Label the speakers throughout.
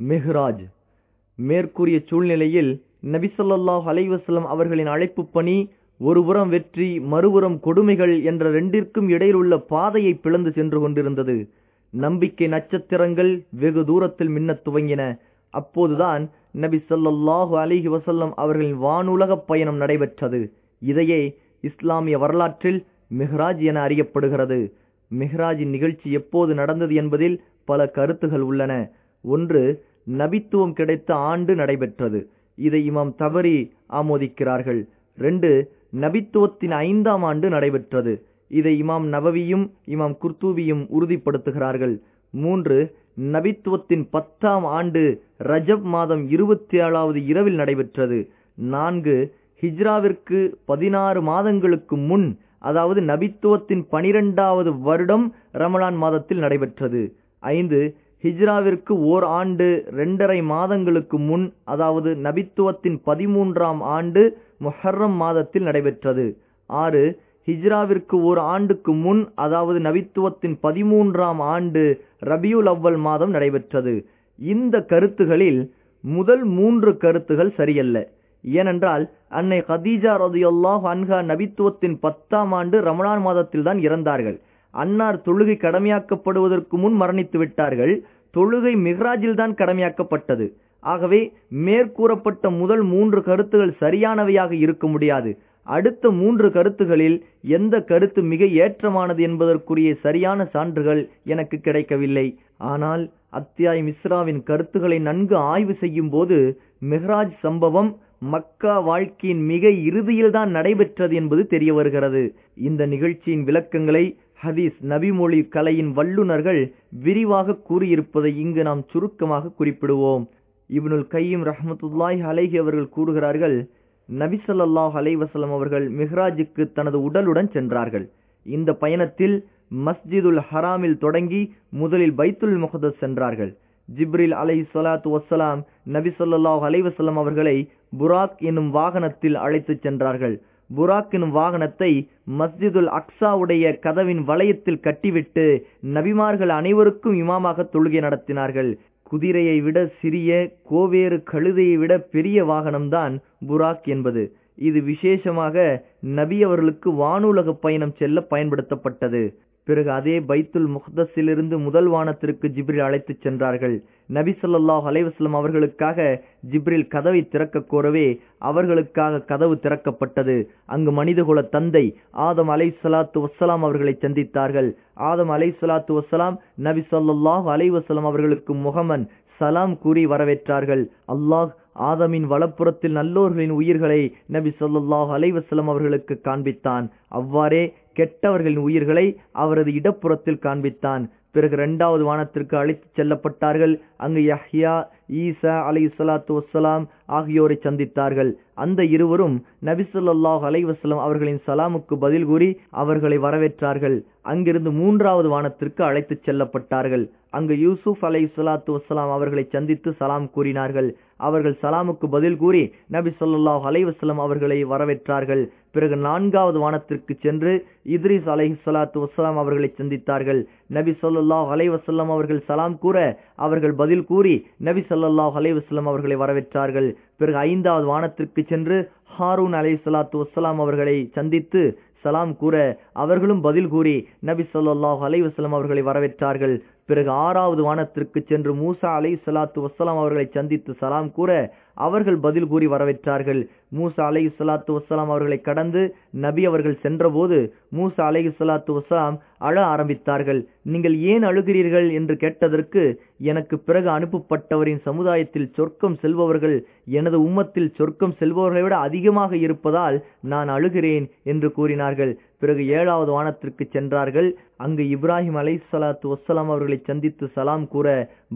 Speaker 1: மெஹ்ராஜ். மேற்கூறிய சூழ்நிலையில் நபிசல்லாஹ் அலைவசல்லம் அவர்களின் அழைப்பு பணி ஒருபுறம் வெற்றி மறுபுறம் கொடுமைகள் என்ற ரெண்டிற்கும் இடையில் உள்ள பாதையை பிளந்து சென்று கொண்டிருந்தது. நம்பிக்கை நட்சத்திரங்கள் வெகு தூரத்தில் மின்னத் துவங்கின. அப்போதுதான் நபி சொல்லல்லாஹு அலிஹி வசல்லம் அவர்களின் வானுலக பயணம் நடைபெற்றது. இதையே இஸ்லாமிய வரலாற்றில் மெஹ்ராஜ் என அறியப்படுகிறது. மெஹ்ராஜின் நிகழ்ச்சி எப்போது நடந்தது என்பதில் பல கருத்துகள் உள்ளன. ஒன்று நபித்துவம் கிடைத்த ஆண்டு நடைபெற்றது. இதை இமாம் தபரி ஆமோதிக்கிறார்கள். ரெண்டு நபித்துவத்தின் ஐந்தாம் ஆண்டு நடைபெற்றது. இதை இமாம் நபவியும் இமாம் குர்தூபியும் உறுதிப்படுத்துகிறார்கள். மூன்று நபித்துவத்தின் பத்தாம் ஆண்டு ரஜப் மாதம் இருபத்தி ஏழாவது இரவில் நடைபெற்றது. நான்கு ஹிஜ்ராவிற்கு பதினாறு மாதங்களுக்கு முன் அதாவது நபித்துவத்தின் பனிரெண்டாவது வருடம் ரமலான் மாதத்தில் நடைபெற்றது. ஐந்து ஹிஜ்ராவிற்கு ஓர் ஆண்டு ரெண்டரை மாதங்களுக்கு முன் அதாவது நபித்துவத்தின் பதிமூன்றாம் ஆண்டு மொஹர்ரம் மாதத்தில் நடைபெற்றது. ஆறு ஹிஜ்ராவிற்கு ஓர் ஆண்டுக்கு முன் அதாவது நபித்துவத்தின் பதிமூன்றாம் ஆண்டு ரபியுல் அவ்வல் மாதம் நடைபெற்றது. இந்த கருத்துகளில் முதல் மூன்று கருத்துகள் சரியல்ல. ஏனென்றால் அன்னை ஹதீஜா ரதியுல்லாஹ் அன்ஹா நபித்துவத்தின் பத்தாம் ஆண்டு ரமணான் மாதத்தில் தான் இறந்தார்கள். அன்னார் தொழுகை கடமையாக்கப்படுவதற்கு முன் மரணித்து விட்டார்கள். தொழுகை மிஹ்ராஜில் தான் கடமையாக்கப்பட்டது. ஆகவே மேற்கூறப்பட்ட முதல் மூன்று கருத்துகள் சரியானவையாக இருக்க முடியாது. அடுத்த மூன்று கருத்துகளில் எந்த கருத்து மிக ஏற்றமானது என்பதற்குரிய சரியான சான்றுகள் எனக்கு கிடைக்கவில்லை. ஆனால் அத்தியாய் மிஸ்ராவின் கருத்துக்களை நன்கு ஆய்வு செய்யும் போது மெஹ்ராஜ் சம்பவம் மக்கா வாழ்க்கையின் மிக இறுதியில்தான் நடைபெற்றது என்பது தெரிய வருகிறது. இந்த நிகழ்ச்சியின் விளக்கங்களை ஹதீஸ் நபிமொழி கலையின் வல்லுநர்கள் விரிவாக கூறியிருப்பதை இங்கு நாம் சுருக்கமாக குறிப்பிடுவோம். இப்னுல் கையும் ரஹமத்துல்லாஹி அலைஹி அவர்கள் கூறுகிறார்கள் நபிசல்லாஹ் அலைவசலம் அவர்கள் மிஹ்ராஜுக்கு தனது உடலுடன் சென்றார்கள். இந்த பயணத்தில் மஸ்ஜிதுல் ஹராமில் தொடங்கி முதலில் பைத்துல் முகதஸ் சென்றார்கள். ஜிப்ரில் அலை சலாத்து வசலாம் நபி சொல்லாஹ் அலைஹி அவர்களை புராக் என்னும் வாகனத்தில் அழைத்துச் சென்றார்கள். புராக்கின் வாகனத்தை மஸ்ஜிதுல் அக்ஸாவுடைய கதவின் வளையத்தில் கட்டிவிட்டு நபிமார்கள் அனைவருக்கும் இமாமாக தொழுகை நடத்தினார்கள். குதிரையை விட சிறிய கோவேறு கழுதையை விட பெரிய வாகனம்தான் புராக் என்பது. இது விசேஷமாக நபி அவர்களுக்கு வானுலக பயணம் செல்ல பயன்படுத்தப்பட்டது. பிறகு அதே பைத்துல் முஹ்தஸிலிருந்து முதல் வானத்திற்கு ஜிப்ரில் அழைத்துச் சென்றார்கள். நபி சொல்லாஹ் அலைவாஸ்லம் அவர்களுக்காக ஜிப்ரில் கதவை திறக்க கோரவே அவர்களுக்காக கதவு திறக்கப்பட்டது. அங்கு மனிதகுல தந்தை ஆதம் அலை சலாத்து வசலாம் அவர்களை சந்தித்தார்கள். ஆதம் அலை சலாத்து வசலாம் நபி ஸல்லல்லாஹு அலைவாஸ்லம் அவர்களுக்கு முகமன் சலாம் கூறி வரவேற்றார்கள். அல்லாஹ் ஆதமின் வலப்புறத்தில் நல்லோர்களின் உயிர்களை நபி ஸல்லல்லாஹு அலைஹி அவர்களுக்கு காண்பித்தான். அவ்வாறே கெட்டவர்களின் உயிர்களை அவரது இடப்புறத்தில் காண்பித்தான். பிறகு இரண்டாவது வானத்திற்கு அழைத்துச் செல்லப்பட்டார்கள். அங்கு யஹ்யா ஈசா அலை சலாத்து வசலாம் ஆகியோரை சந்தித்தார்கள். அந்த இருவரும் நபிசுல்லாஹ் அலைவசலம் அவர்களின் சலாமுக்கு பதில் கூறி அவர்களை வரவேற்றார்கள். அங்கிருந்து மூன்றாவது வானத்திற்கு அழைத்துச் செல்லப்பட்டார்கள். அங்கு யூசுப் அலை சலாத்து வசலாம் அவர்களை சந்தித்து சலாம் கூறினார்கள். அவர்கள் சலாமுக்கு பதில் கூறி நபி சொல்லாஹ் அலைவசலம் அவர்களை வரவேற்றார்கள். பிறகு நான்காவது வானத்திற்கு சென்று இத்ரிஸ் அலை சலாத்து வசலாம் அவர்களை சந்தித்தார்கள். நபி சொல்லாஹ் அலைவசல்லம் அவர்கள் சலாம் கூற அவர்கள் பதில் கூறி நபி சொல்லாஹ் அலைவசல்லம் அவர்களை வரவேற்றார்கள். பிறகு ஐந்தாவது வானத்திற்கு சென்று ஹாரூன் அலை சலாத்து வசலாம் அவர்களை சந்தித்து சலாம் கூற அவர்களும் பதில் கூறி நபி சொல்லாஹ் அலைவசலம் அவர்களை வரவேற்றார்கள். பிறகு ஆறாவது வானத்திற்கு சென்று மூசா அலை சலாத்து வசலாம் அவர்களை சந்தித்து சலாம் கூற அவர்கள் பதில் கூறி வரவேற்றார்கள். மூசா அலை சலாத்து வசலாம் அவர்களை கடந்து நபி அவர்கள் சென்றபோது மூசா அலை சலாத்து வசலாம் அழ ஆரம்பித்தார்கள். நீங்கள் ஏன் அழுகிறீர்கள்? என்று கேட்டதற்கு எனக்கு பிறகு அனுப்பப்பட்டவரின் சமுதாயத்தில் சொர்க்கம் செல்பவர்கள் எனது உம்மத்தில் சொர்க்கம் செல்பவர்களை விட அதிகமாக இருப்பதால் நான் அழுகிறேன் என்று கூறினார்கள். பிறகு ஏழாவது வானத்திற்கு சென்றார்கள். அங்கு இப்ராஹிம் அலை சலாத்து வசலாம் அவர்களை சந்தித்து சலாம் கூற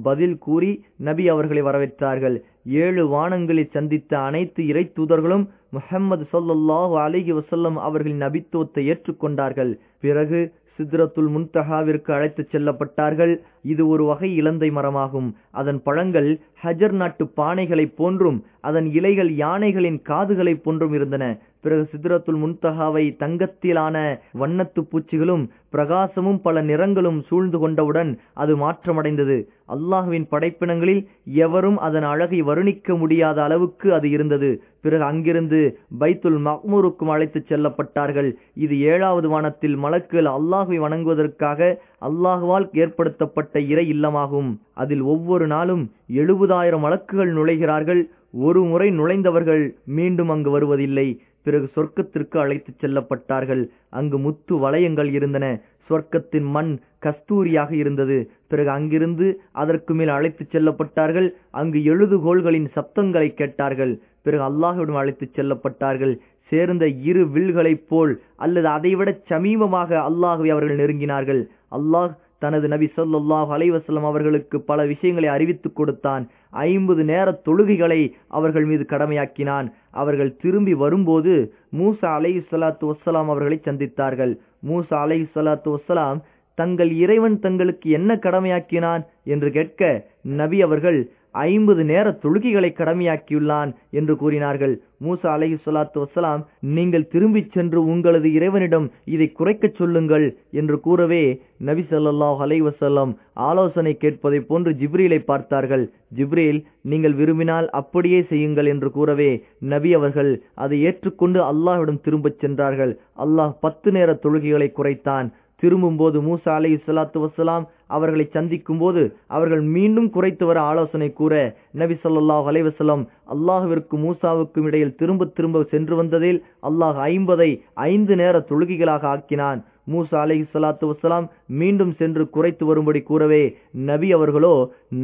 Speaker 1: பதில் கூறி நபி அவர்களை வரவேற்றார்கள். ஏழு வானங்களை சந்தித்த அனைத்து இறை தூதர்களும் முஹம்மது சொல்லல்லாஹு அலிஹி வசல்லம் அவர்களின் நபித்துவத்தை ஏற்றுக்கொண்டார்கள். பிறகு சித்ரத்துல் முன்தஹாவிற்கு அழைத்துச் செல்லப்பட்டார்கள். இது ஒரு வகை இலந்தை மரமாகும். அதன் பழங்கள் ஹஜர் நாட்டு பானைகளைப் போன்றும் அதன் இலைகள் யானைகளின் காதுகளைப் போன்றும் இருந்தன. பிறகு சித்ரத்துல் முன்தகாவை தங்கத்திலான வண்ணத்து பூச்சிகளும் பிரகாசமும் பல நிறங்களும் சூழ்ந்து கொண்டவுடன் அது மாற்றமடைந்தது. அல்லாஹுவின் படைப்பினங்களில் எவரும் அதன் அழகை வருணிக்க முடியாத அளவுக்கு அது இருந்தது. பிறகு அங்கிருந்து பைத்துல் மஹ்மூருக்கும் அழைத்துச் செல்லப்பட்டார்கள். இது ஏழாவது வானத்தில் மலக்குகள் அல்லாஹுவை வணங்குவதற்காக அல்லாஹுவால் ஏற்படுத்தப்பட்ட இறை இல்லமாகும். அதில் ஒவ்வொரு நாளும் எழுபதாயிரம் வழக்குகள் நுழைகிறார்கள். ஒரு முறை நுழைந்தவர்கள் மீண்டும் அங்கு வருவதில்லை. பிறகு சொர்க்கத்திற்கு அழைத்துச் செல்லப்பட்டார்கள். அங்கு முத்து வளையங்கள் இருந்தன. சொர்க்கத்தின் மண் கஸ்தூரியாக இருந்தது. பிறகு அங்கிருந்து அதற்கு மேல் அழைத்துச் செல்லப்பட்டார்கள். அங்கு எழுதுகோள்களின் சப்தங்களை கேட்டார்கள். பிறகு அல்லாஹுவிடம் அழைத்துச் செல்லப்பட்டார்கள். சேர்ந்த இரு வில்களைப் போல் அல்லது அதைவிட சமீபமாக அல்லாஹுவை அவர்கள் நெருங்கினார்கள். அல்லாஹ் தனது நபி சொல்லாஹ் அலைவசல்லம் அவர்களுக்கு பல விஷயங்களை அறிவித்துக் கொடுத்தான். ஐம்பது நேர தொழுகைகளை அவர்கள் மீது கடமையாக்கினான். அவர்கள் திரும்பி வரும்போது மூசா அலை சலாத்து வசலாம் அவர்களை சந்தித்தார்கள். மூசா அலை சலாத்து வசலாம் தங்கள் இறைவன் தங்களுக்கு என்ன கடமையாக்கினான்? என்று கேட்க நபி அவர்கள் ஐம்பது நேர தொழுகைகளை கடமையாக்கியுள்ளான் என்று கூறினார்கள். மூசா அலஹி சொல்லாத்து வசலாம் நீங்கள் திரும்பிச் சென்று உங்களது இறைவனிடம் இதை குறைக்கச் சொல்லுங்கள் என்று கூறவே நபி சொல்லாஹ் அலை வசல்லம் ஆலோசனை கேட்பதை போன்று ஜிப்ரீலை பார்த்தார்கள். ஜிப்ரீல் நீங்கள் விரும்பினால் அப்படியே செய்யுங்கள் என்று கூறவே நபி அவர்கள் அதை ஏற்றுக்கொண்டு அல்லாஹ்விடம் திரும்பச் சென்றார்கள். அல்லாஹ் பத்து நேர தொழுகைகளை குறைத்தான். திரும்பும்போது மூசா அலை சலாத்து வசலாம் அவர்களை சந்திக்கும் போது அவர்கள் மீண்டும் குறைத்து வர ஆலோசனை கூற நபி சொல்லாஹ் அலைவசலம் அல்லாஹுவிற்கும் மூசாவுக்கும் இடையில் திரும்ப திரும்ப சென்று வந்ததில் அல்லாஹ் ஐம்பதை ஐந்து நேர தொழுகைகளாக ஆக்கினான். மூசா அலஹி சலாத்து வசலாம் மீண்டும் சென்று குறைத்து வரும்படி கூறவே நபி அவர்களோ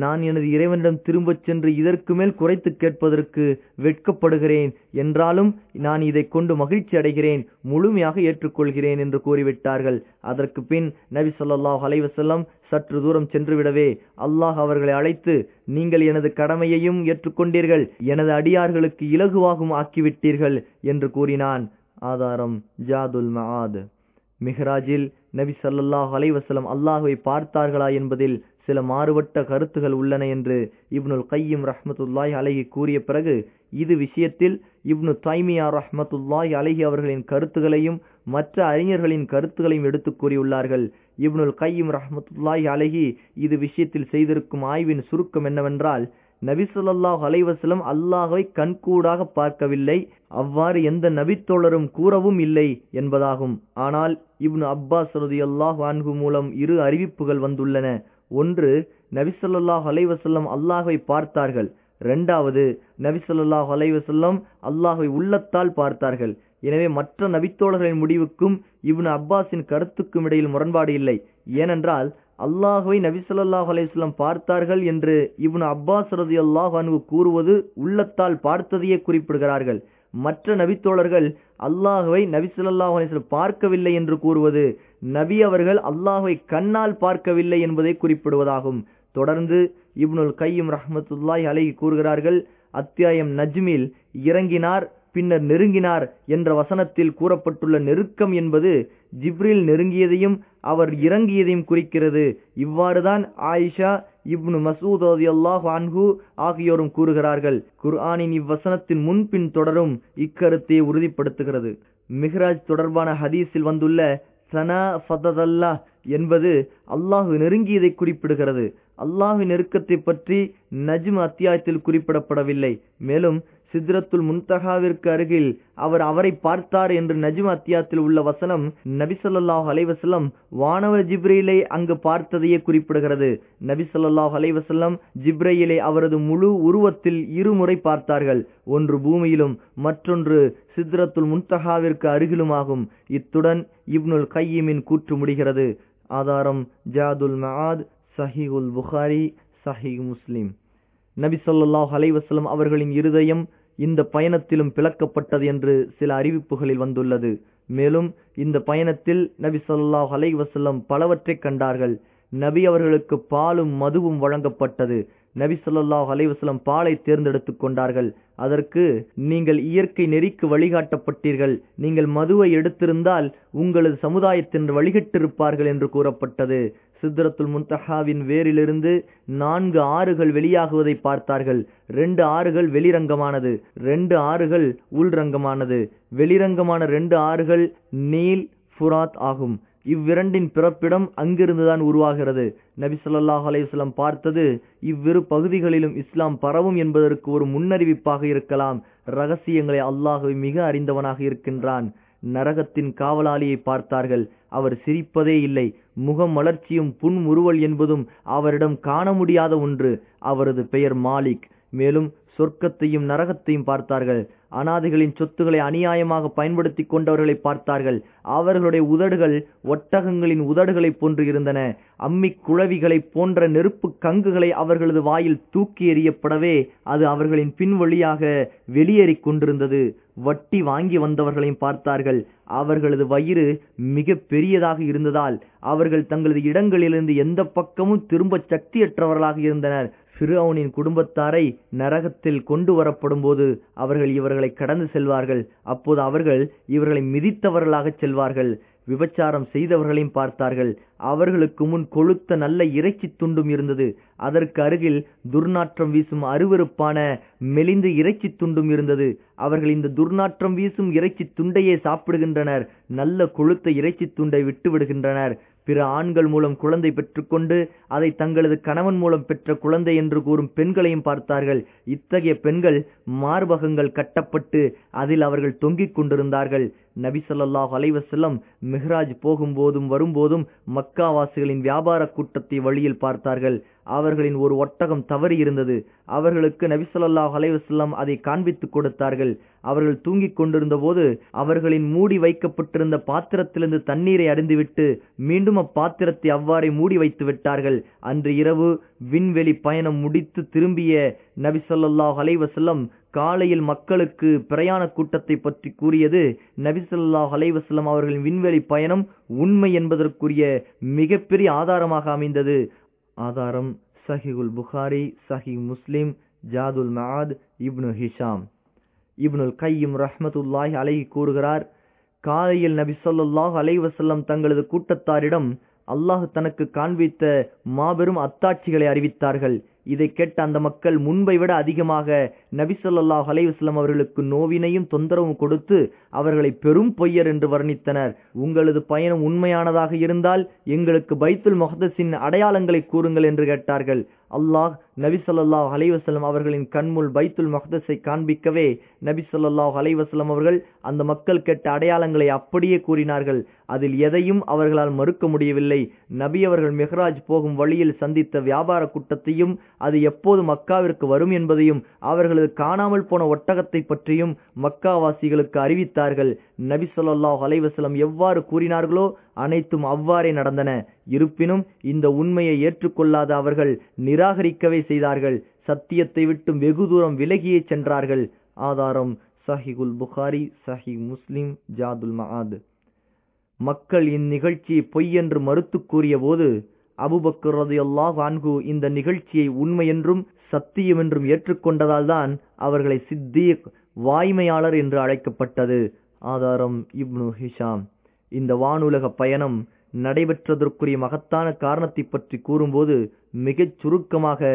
Speaker 1: நான் எனது இறைவனிடம் திரும்பச் சென்று இதற்கு மேல் குறைத்து கேட்பதற்கு வெட்கப்படுகிறேன். என்றாலும் நான் இதை கொண்டு மகிழ்ச்சி அடைகிறேன் முழுமையாக ஏற்றுக்கொள்கிறேன் என்று கூறிவிட்டார்கள். அதற்கு பின் நபி சொல்லாஹ் அலைவசல்லம் சற்று தூரம் சென்றுவிடவே அல்லாஹ் அவர்களை அழைத்து நீங்கள் எனது கடமையையும் ஏற்றுக்கொண்டீர்கள் எனது அடியார்களுக்கு இலகுவாகும் ஆக்கிவிட்டீர்கள் என்று கூறினான். ஆதாரம் ஜாதுல் மஆத். மிஹ்ராஜில் நபி சல்லாஹ் அலைவசலம் அல்லாஹுவை பார்த்தார்களா என்பதில் சில மாறுபட்ட கருத்துகள் உள்ளன என்று இப்னுல் கையும் ரஹ்மத்துல்லாய் அலஹி கூறிய பிறகு இது விஷயத்தில் இப்னு தைமியா ரஹ்மத்துல்லாய் அலஹி அவர்களின் கருத்துகளையும் மற்ற அறிஞர்களின் கருத்துகளையும் எடுத்து கூறியுள்ளார்கள். இப்னுல் கையும் ரஹ்மத்துல்லாய் அலஹி இது விஷயத்தில் செய்திருக்கும் ஆய்வின் சுருக்கம் என்னவென்றால் நபிசுல்லாஹ் அலைவசலம் அல்லாஹை கண்கூடாக பார்க்கவில்லை. அவ்வாறு எந்த நபித்தோழரும் கூறவும் இல்லை என்பதாகும். ஆனால் இப்னு அப்பாஸ் ரதி அல்லாஹ் வான்கு மூலம் இரு அறிவிப்புகள் வந்துள்ளன. ஒன்று நபிசல்லாஹ் அலைவசல்லம் அல்லாஹை பார்த்தார்கள். இரண்டாவது நபிசல்லாஹ் அலைவசல்லம் அல்லாஹை உள்ளத்தால் பார்த்தார்கள். எனவே மற்ற நபித்தோழர்களின் முடிவுக்கும் இப்னு அப்பாஸின் கருத்துக்கும் இடையில் முரண்பாடு இல்லை. ஏனென்றால் அல்லாஹுவை நபிசல்லாஹ் அலையம் பார்த்தார்கள் என்று இப்னு அப்பாஸ் ரதி அல்லாஹ் அன்பு கூறுவது உள்ளத்தால் பார்த்ததையே குறிப்பிடுகிறார்கள். மற்ற நபித்தோழர்கள் அல்லாஹுவை நபிசல்லாஹ் அலையம் பார்க்கவில்லை என்று கூறுவது நபி அவர்கள் அல்லாஹுவை கண்ணால் பார்க்கவில்லை என்பதை குறிப்பிடுவதாகும். தொடர்ந்து இப்னுல் கையும் ரஹமத்துல்லாய் அலை கூறுகிறார்கள் அத்தியாயம் நஜ்மில் இறங்கினார் பின்னர் நெருங்கினார் என்ற வசனத்தில் கூறப்பட்டுள்ள நெருக்கம் என்பது ஜிப்ரில் நெருங்கியதையும் அவர் இறங்கியதையும் குறிக்கிறது. இவ்வாறுதான் ஆயிஷா இப்னு மசூத் அல்லாஹ் அன்ஹு ஆகியோரும் கூறுகிறார்கள். குர்ஆனின் இவ்வசனத்தின் முன்பின் தொடரும் இக்கருத்தை உறுதிப்படுத்துகிறது. மிஹ்ராஜ் தொடர்பான ஹதீஸில் வந்துள்ள சனா ஃபததல்லா என்பது அல்லாஹு நெருங்கியதை குறிப்பிடுகிறது. அல்லாஹு நெருக்கத்தை பற்றி நஜ்ம் அத்தியாயத்தில் குறிப்பிடப்படவில்லை. மேலும் சித்ரத்துல் முன்தகாவிற்கு அருகில் அவர் அவரை பார்த்தார் என்று நஜ்ம் அத்தியாத்தில் உள்ள வசனம் நபிசல்லாஹ் அலைவசல்லம் வானவர் ஜிப்ரையிலை அங்கு பார்த்ததையே குறிப்பிடுகிறது. நபிசல்லாஹ் அலைவசல்லம் ஜிப்ரையிலை அவரது முழு உருவத்தில் இருமுறை பார்த்தார்கள். ஒன்று பூமியிலும் மற்றொன்று சித்ரத்துல் முன்தகாவிற்கு அருகிலுமாகும். இத்துடன் இப்னுல் கையீமின் கூற்று முடிகிறது. ஆதாரம் ஜாதுல் மஹாத் சஹிகுல் புகாரி சஹி முஸ்லிம். நபி சொல்லாஹ் அலைவசலம் அவர்களின் இருதயம் இந்த பயணத்திலும் பிளக்கப்பட்டது என்று சில அறிவிப்புகளில் வந்துள்ளது. மேலும் இந்த பயணத்தில் நபி சொல்லாஹ் அலைவசல்லம் பலவற்றை கண்டார்கள். நபி அவர்களுக்கு பாலும் மதுவும் வழங்கப்பட்டது. நபி சொல்லாஹ் அலைவசலம் பாலை தேர்ந்தெடுத்துக் கொண்டார்கள். அதற்கு நீங்கள் இயற்கை நெறிக்கு வழிகாட்டப்பட்டீர்கள். நீங்கள் மதுவை எடுத்திருந்தால் உங்களது சமுதாயத்தின் வழிகட்டிருப்பார்கள் என்று கூறப்பட்டது. சித்ரத்துல் முன்தஹாவின் வேரிலிருந்து நான்கு ஆறுகள் வெளியாகுவதை பார்த்தார்கள். ரெண்டு ஆறுகள் வெளிரங்கமானது ரெண்டு ஆறுகள் உள்ரங்கமானது. வெளிரங்கமான ரெண்டு ஆறுகள் நீல் ஃபுராத் ஆகும். இவ்விரண்டின் பிறப்பிடம் அங்கிருந்துதான் உருவாகிறது. நபி சொல்லாஹ் அலையுஸ்லம் பார்த்தது இவ்விரு பகுதிகளிலும் இஸ்லாம் பரவும் என்பதற்கு ஒரு முன்னறிவிப்பாக இருக்கலாம். ரகசியங்களை அல்லாஹ் மிக அறிந்தவனாக இருக்கின்றான். நரகத்தின் காவலாளியை பார்த்தார்கள். அவர் சிரிப்பதே இல்லை. முகம் மலர்ச்சியும் புன்முறுவல் என்பதும் அவரிடம் காண முடியாத ஒன்று. அவரது பெயர் மாலிக். மேலும் சொர்க்கத்தையும் நரகத்தையும் பார்த்தார்கள். அனாதைகளின் சொத்துக்களை அநியாயமாக பயன்படுத்தி கொண்டவர்களை பார்த்தார்கள். அவர்களுடைய உதடுகள் ஒட்டகங்களின் உதடுகளைப் போன்று இருந்தன. அம்மிக் குழவிகளைப் போன்ற நெருப்பு கங்குகளை அவர்களது வாயில் தூக்கி எறியப்படவே அது அவர்களின் பின் வழியாக வெளியேறிக் கொண்டிருந்தது. வட்டி வாங்கி வந்தவர்களையும் பார்த்தார்கள். அவர்களது வயிறு மிக பெரியதாக இருந்ததால் அவர்கள் தங்களது இடங்களிலிருந்து எந்த பக்கமும் திரும்ப சக்தியற்றவர்களாக இருந்தனர். ஃபிரௌனின் குடும்பத்தாரை நரகத்தில் கொண்டு வரப்படும் போது அவர்கள் இவர்களை கடந்து செல்வார்கள். அப்போது அவர்கள் இவர்களை மிதித்தவர்களாகச் செல்வார்கள். விபச்சாரம் செய்தவர்களையும் பார்த்தார்கள். அவர்களுக்கு முன் கொழுத்த நல்ல இறைச்சி துண்டும் இருந்தது. அதற்கு அருகில் துர்நாற்றம் வீசும் அருவருப்பான மெலிந்து இறைச்சி துண்டும் இருந்தது. அவர்கள் இந்த துர்நாற்றம் வீசும் இறைச்சி துண்டையே சாப்பிடுகின்றனர். நல்ல கொழுத்த இறைச்சி துண்டை விட்டு விடுகின்றனர் பிற ஆண்கள் மூலம் குழந்தை பெற்றுக்கொண்டு அதை தங்களது கணவன் மூலம் பெற்ற குழந்தை என்று கூறும் பெண்களையும் பார்த்தார்கள். இத்தகைய பெண்கள் மார்பகங்கள் கட்டப்பட்டு அதில் அவர்கள் தொங்கிக் கொண்டிருந்தார்கள். நபி ஸல்லல்லாஹு அலைஹி மிஹ்ராஜ் போகும்போதும் வரும்போதும் மக்காவாசிகளின் வியாபார கூட்டத்தை வழியில் பார்த்தார்கள். அவர்களின் ஒரு ஒட்டகம் தவறி இருந்தது. அவர்களுக்கு நபிசல்லாஹ் அலைவசல்லம் அதை காண்பித்துக் கொடுத்தார்கள். அவர்கள் தூங்கிக் கொண்டிருந்த போது அவர்களின் மூடி வைக்கப்பட்டிருந்த பாத்திரத்திலிருந்து தண்ணீரை அறிந்துவிட்டு மீண்டும் அப்பாத்திரத்தை அவ்வாறே மூடி வைத்து விட்டார்கள். அன்று இரவு விண்வெளி பயணம் முடித்து திரும்பிய நபிசல்லாஹ் அலைவசல்லம் காலையில் மக்களுக்கு பிரயாண கூட்டத்தை பற்றி கூறியது நபிசல்லாஹ் ஸல்லல்லாஹு அவர்களின் விண்வெளி பயணம் உண்மை என்பதற்குரிய மிகப்பெரிய ஆதாரமாக அமைந்தது. ஆதாரம் சஹிகுல் புகாரி சஹி முஸ்லிம் ஜாதுல் மஹாத் இப்னு ஹிஷாம். இப்னுல் கையும் ரஹ்மத்துல்லாஹி அலைஹி கூறுகிறார் காலையில் நபி அலைவசல்லம் தங்களது கூட்டத்தாரிடம் அல்லாஹ் தனக்கு காண்பித்த மாபெரும் அத்தாட்சிகளை அறிவித்தார்கள். இதை கேட்ட அந்த மக்கள் முன்பை விட அதிகமாக நபிசல்லாஹ் அலைவாஸ்லம் அவர்களுக்கு நோவினையும் தொந்தரவும் கொடுத்து அவர்களை பெரும் பொய்யர் என்று வர்ணித்தனர். உங்களது பயணம் உண்மையானதாக இருந்தால் எங்களுக்கு பைத்துல் முஹ்தஸின் அடையாளங்களை கூறுங்கள் என்று கேட்டார்கள். அல்லாஹ் நபி ஸல்லல்லாஹு அவர்களின் கண்முள் பைத்துல் முஹ்தஸை காண்பிக்கவே நபி ஸல்லல்லாஹு அவர்கள் அந்த மக்கள் கேட்ட அடையாளங்களை அப்படியே கூறினார்கள். அதில் எதையும் அவர்களால் மறுக்க முடியவில்லை. நபி அவர்கள் மிஹ்ராஜ் போகும் வழியில் சந்தித்த வியாபார கூட்டத்தையும் அது எப்போது மக்காவிற்கு வரும் என்பதையும் அவர்களது அவர்கள் காணாமல் போன ஒட்டகத்தை பற்றியும் மக்காவாசிகளுக்கு அறிவித்தார்கள். நபி சொல்லாஹ் அலைவசலம் எவ்வாறு கூறினார்களோ அனைத்தும் அவ்வாறே நடந்தன. இருப்பினும் இந்த உண்மையை ஏற்றுக்கொள்ளாத அவர்கள் நிராகரிக்கவே செய்தார்கள். சத்தியத்தை விட்டு வெகு தூரம் விலகியே சென்றார்கள். ஆதாரம் சஹிகுல் புகாரி சஹி முஸ்லிம் ஜாதுல் மஆத். மக்கள் இந்நிகழ்ச்சியை பொய் என்று மறுத்து கூறிய போது அபுபக்கர் ரதியல்லாஹு அன்ஹு இந்த நிகழ்ச்சியை உண்மை என்றும் சத்தியம் என்றும் ஏற்றுக்கொண்டதால்தான் அவர்களை சித்தீக் வாய்மையாளர் என்று அழைக்கப்பட்டது. ஆதாரம் இப்னு ஹிஷாம். இந்த வானுலக பயணம் நடைபெற்றதற்குரிய மகத்தான காரணத்தை பற்றி கூறும்போது மிகச் சுருக்கமாக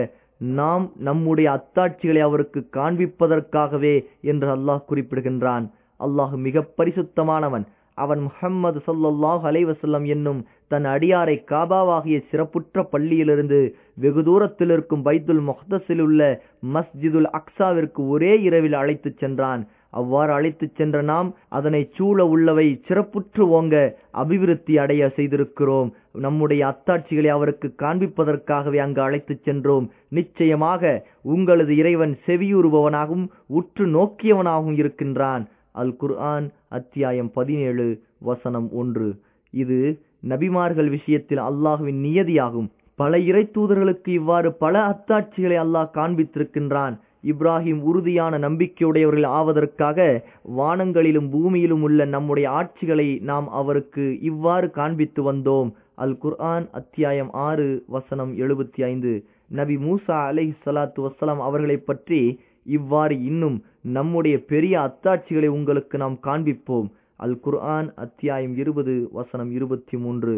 Speaker 1: நாம் நம்முடைய அத்தாட்சிகளை அவருக்கு காண்பிப்பதற்காகவே என்று அல்லாஹ் குறிப்பிடுகின்றான். அல்லாஹ் மிக பரிசுத்தமானவன். அவன் முஹம்மது சல்லாஹ் அலைவசல்லம் என்னும் தன் அடியாரை காபாவாகிய சிறப்புற்ற பள்ளியிலிருந்து வெகு தூரத்தில் இருக்கும் பைத்துல் முஹ்தஸில் உள்ள மஸ்ஜிதுல் அக்ஸாவிற்கு ஒரே இரவில் அழைத்துச் சென்றான். அவ்வாறு அழைத்துச் சென்ற நாம் அதனை சூழ உள்ளவை சிறப்புற்று ஓங்க அபிவிருத்தி அடைய செய்திருக்கிறோம். நம்முடைய அத்தாட்சிகளை அவருக்கு காண்பிப்பதற்காகவே அங்கு அழைத்துச் சென்றோம். நிச்சயமாக உங்களது இறைவன் செவியுறுபவனாகவும் உற்று நோக்கியவனாகவும் இருக்கின்றான். அல் குர்ஆன் அத்தியாயம் பதினேழு வசனம் ஒன்று. இது நபிமார்கள் விஷயத்தில் அல்லாஹுவின் நியதியாகும். பல இறை தூதர்களுக்கு இவ்வாறு பல அத்தாட்சிகளை அல்லாஹ் காண்பித்திருக்கின்றான். இப்ராஹிம் உறுதியான நம்பிக்கையுடையவர்கள் ஆவதற்காக வானங்களிலும் பூமியிலும் உள்ள நம்முடைய ஆட்சிகளை நாம் அவருக்கு இவ்வாறு காண்பித்து வந்தோம். அல் குர்ஆன் அத்தியாயம் ஆறு வசனம் எழுபத்தி ஐந்து. நபி மூசா அலை சலாத்து வசலாம் அவர்களை பற்றி இவ்வாறு இன்னும் நம்முடைய பெரிய அத்தாட்சிகளை உங்களுக்கு நாம் காண்பிப்போம். அல் குர்ஆன் அத்தியாயம் இருபது வசனம் இருபத்தி மூன்று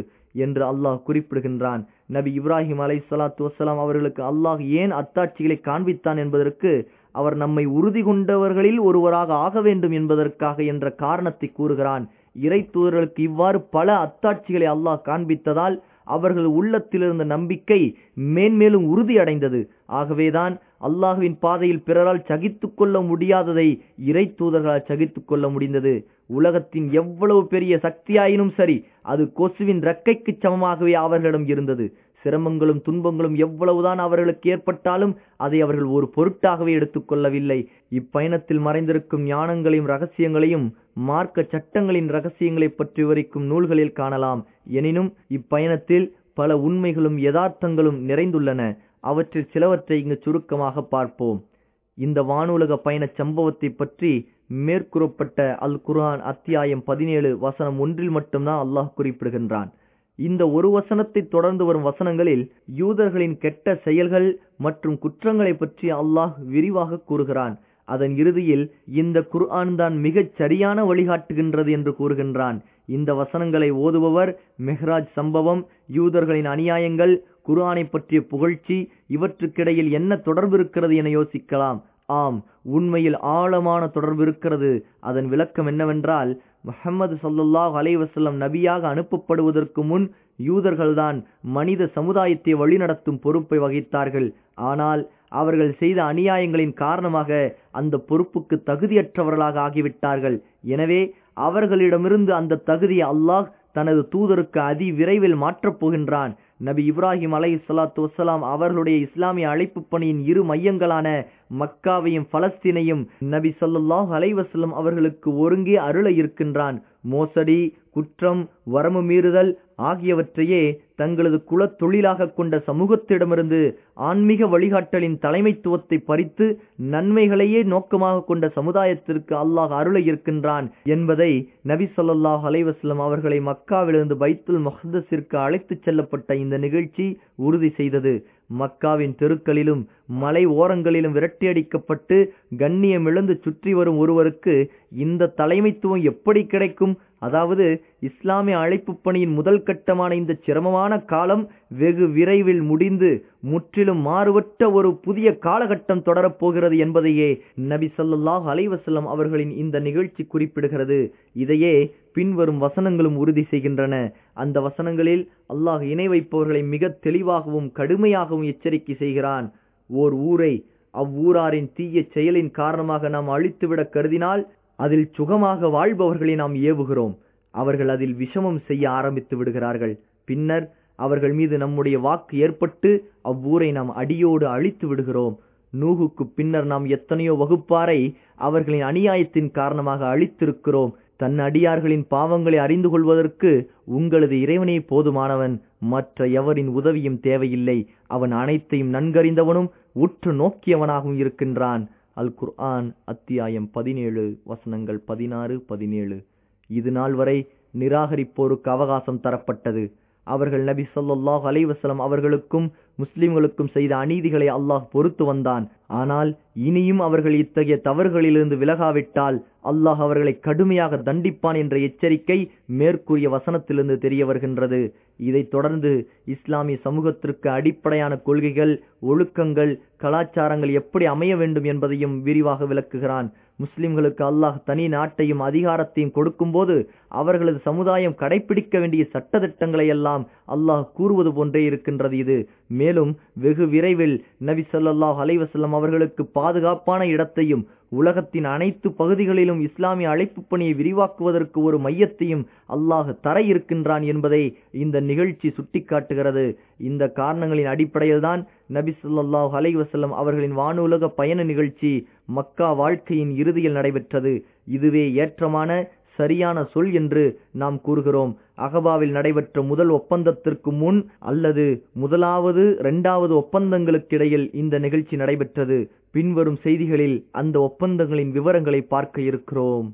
Speaker 1: என்று அல்லாஹ் குறிப்பிடுகின்றான். நபி இப்ராஹிம் அலை சலாத்து வசலாம் அவர்களுக்கு அல்லாஹ் ஏன் அத்தாட்சிகளை காண்பித்தான் என்பதற்கு அவர் நம்மை உறுதி கொண்டவர்களில் ஒருவராக ஆக வேண்டும் என்பதற்காக என்ற காரணத்தை கூறுகிறான். இறை தூதர்களுக்கு இவ்வாறு பல அத்தாட்சிகளை அல்லாஹ் காண்பித்ததால் அவர்கள் உள்ளத்தில் இருந்த நம்பிக்கை மேன்மேலும் உறுதியடைந்தது. ஆகவேதான் அல்லாஹுவின் பாதையில் பிறரால் சகித்து கொள்ள முடியாததை இறை தூதர்களால் சகித்து கொள்ள முடிந்தது. உலகத்தின் எவ்வளவு பெரிய சக்தியாயினும் சரி அது கொசுவின் ரக்கைக்கு சமமாகவே அவர்களிடம் இருந்தது. சிரமங்களும் துன்பங்களும் எவ்வளவுதான் அவர்களுக்கு ஏற்பட்டாலும் அதை அவர்கள் ஒரு பொருட்டாகவே எடுத்துக்கொள்ளவில்லை. இப்பயணத்தில் மறைந்திருக்கும் ஞானங்களையும் ரகசியங்களையும் மார்க்க சட்டங்களின் ரகசியங்களை பற்றி விவரிக்கும் நூல்களில் காணலாம். எனினும் இப்பயணத்தில் பல உண்மைகளும் யதார்த்தங்களும் நிறைந்துள்ளன. அவற்றில் சிலவற்றை இங்கு சுருக்கமாக பார்ப்போம். இந்த வானுலக பயண சம்பவத்தை பற்றி மேற்கூறப்பட்ட அல் குர்ஆன் அத்தியாயம் பதினேழு வசனம் ஒன்றில் மட்டும்தான் அல்லாஹ் குறிப்பிடுகின்றான். இந்த ஒரு வசனத்தை தொடர்ந்து வரும் வசனங்களில் யூதர்களின் கெட்ட செயல்கள் மற்றும் குற்றங்களை பற்றி அல்லாஹ் விரிவாக கூறுகிறான். அதன் இறுதியில் இந்த குர்ஆன் தான் மிகச் சரியான வழிகாட்டுகின்றது என்று கூறுகின்றான். இந்த வசனங்களை ஓதுபவர் மெஹ்ராஜ் சம்பவம் யூதர்களின் அநியாயங்கள் குர்ஆனை பற்றிய புகழ்ச்சி இவற்றுக்கிடையில் என்ன தொடர்பு இருக்கிறது என யோசிக்கலாம். ஆம் உண்மையில் ஆழமான தொடர்பு இருக்கிறது. அதன் விளக்கம் என்னவென்றால் முஹம்மது சல்லுல்லாஹ் அலைவசல்லம் நபியாக அனுப்பப்படுவதற்கு முன் யூதர்கள்தான் மனித சமுதாயத்தை வழிநடத்தும் பொறுப்பை வகித்தார்கள். ஆனால் அவர்கள் செய்த அநியாயங்களின் காரணமாக அந்த பொறுப்புக்கு தகுதியற்றவர்களாக ஆகிவிட்டார்கள். எனவே அவர்களிடமிருந்து அந்த தகுதியை அல்லாஹ் தனது தூதருக்கு அதி விரைவில் மாற்றப் போகின்றான். நபி இப்ராஹிம் அலை சலாத்து வசலாம் அவர்களுடைய இஸ்லாமிய அழைப்பு பணியின் இரு மையங்களான மக்காவையும் பலஸ்தீனையும் நபி சொல்லாஹ் அலைவசலம் அவர்களுக்கு ஒருங்கே அருள இருக்கின்றான். மோசடி குற்றம் வரமு மீறுதல் ஆகியவற்றையே தங்களது குலத் தொழிலாக கொண்ட சமூகத்திடமிருந்து ஆன்மீக வழிகாட்டலின் தலைமைத்துவத்தை பறித்து நன்மைகளையே நோக்கமாக கொண்ட சமுதாயத்திற்கு அல்லாஹ் அருளை இருக்கின்றான் என்பதை நபி சொல்லாஹ் அலைவாஸ்லம் அவர்களை மக்காவிலிருந்து பைத்துல் மஹ்தஸிற்கு அழைத்துச் செல்லப்பட்ட இந்த நிகழ்ச்சி உறுதி செய்தது. மக்காவின் தெருக்களிலும் மலை ஓரங்களிலும் விரட்டியடிக்கப்பட்டு கண்ணியம் இழந்து சுற்றி வரும் ஒருவருக்கு இந்த தலைமைத்துவம் எப்படி கிடைக்கும்? அதாவது இஸ்லாமிய அழைப்பு பணியின் முதல் கட்டமான இந்த சிரமமான காலம் வெகு விரைவில் முடிந்து முற்றிலும் மாறுபட்ட ஒரு புதிய காலகட்டம் தொடரப்போகிறது என்பதையே நபி சொல்லாஹ் அலைவசல்லம் அவர்களின் இந்த நிகழ்ச்சி குறிப்பிடுகிறது. இதையே பின்வரும் வசனங்களும் உறுதி செய்கின்றன. அந்த வசனங்களில் அல்லாஹ் இணை வைப்பவர்களை மிக தெளிவாகவும் கடுமையாகவும் எச்சரிக்கை செய்கிறான். ஓர் ஊரை அவ்வூராரின் தீய செயலின் காரணமாக நாம் அழித்துவிட கருதினால் அதில் சுகமாக வாழ்பவர்களை நாம் ஏவுகிறோம். அவர்கள் அதில் விஷமம் செய்ய ஆரம்பித்து விடுகிறார்கள். பின்னர் அவர்கள் மீது நம்முடைய வாக்கு ஏற்பட்டு அவ்வூரை நாம் அடியோடு அழித்து விடுகிறோம். நூகுக்கு பின்னர் நாம் எத்தனையோ வகுப்பாரை அவர்களின் அநியாயத்தின் காரணமாக அழித்திருக்கிறோம். தன் அடியார்களின் பாவங்களை அறிந்து கொள்வதற்கு உங்களது இறைவனே போதுமானவன். மற்ற எவரின் உதவியும் தேவையில்லை. அவன் அனைத்தையும் நன்கறிந்தவனும் உற்று நோக்கியவனாகவும் இருக்கின்றான். அல் குர்ஆன் அத்தியாயம் பதினேழு வசனங்கள் பதினாறு பதினேழு. இது நாள் வரை நிராகரிப்போருக்கு அவகாசம் தரப்பட்டது. அவர்கள் நபி சொல்லாஹ் அலைவசலம் அவர்களுக்கும் முஸ்லிம்களுக்கும் செய்த அநீதிகளை அல்லாஹ் பொறுத்து வந்தான். ஆனால் இனியும் அவர்கள் இத்தகைய தவறுகளிலிருந்து விலகாவிட்டால் அல்லாஹ் அவர்களை கடுமையாக தண்டிப்பான் என்ற எச்சரிக்கை மேற்கூறிய வசனத்திலிருந்து தெரிய வருகின்றது. இதைத் தொடர்ந்து இஸ்லாமிய சமூகத்திற்கு அடிப்படையான கொள்கைகள் ஒழுக்கங்கள் கலாச்சாரங்கள் எப்படி அமைய வேண்டும் என்பதையும் விரிவாக விளக்குகிறான். முஸ்லிம்களுக்கு அல்லாஹ் தனி நாட்டையும் அதிகாரத்தையும் கொடுக்கும்போது அவர்களது சமுதாயம் கடைபிடிக்க வேண்டிய சட்டத்திட்டங்களை எல்லாம் அல்லாஹ் கூறுவது போன்றே இருக்கின்றது இது. மேலும் வெகு விரைவில் நபி சொல்லாஹ் அலைவசல்லம் அவர்களுக்கு பாதுகாப்பான இடத்தையும் உலகத்தின் அனைத்து பகுதிகளிலும் இஸ்லாமிய அழைப்பு பணியை விரிவாக்குவதற்கு ஒரு மையத்தையும் அல்லாஹ் தர இருக்கின்றான் என்பதை இந்த நிகழ்ச்சி சுட்டிக்காட்டுகிறது. இந்த காரணங்களின் அடிப்படையில்தான் நபி சொல்லாஹ் அலைவசல்லம் அவர்களின் வானுலக பயண நிகழ்ச்சி மக்கா வாழ்க்கையின் இறுதியில் நடைபெற்றது. இதுவே ஏற்றமான சரியான சொல் என்று நாம் கூறுகிறோம். அகவாவில் நடைபெற்ற முதல் ஒப்பந்தத்திற்கு முன் அல்லது முதலாவது இரண்டாவது ஒப்பந்தங்களுக்கிடையில் இந்த நிகழ்ச்சி நடைபெற்றது. பின்வரும் செய்திகளில் அந்த ஒப்பந்தங்களின் விவரங்களை பார்க்க இருக்கிறோம்.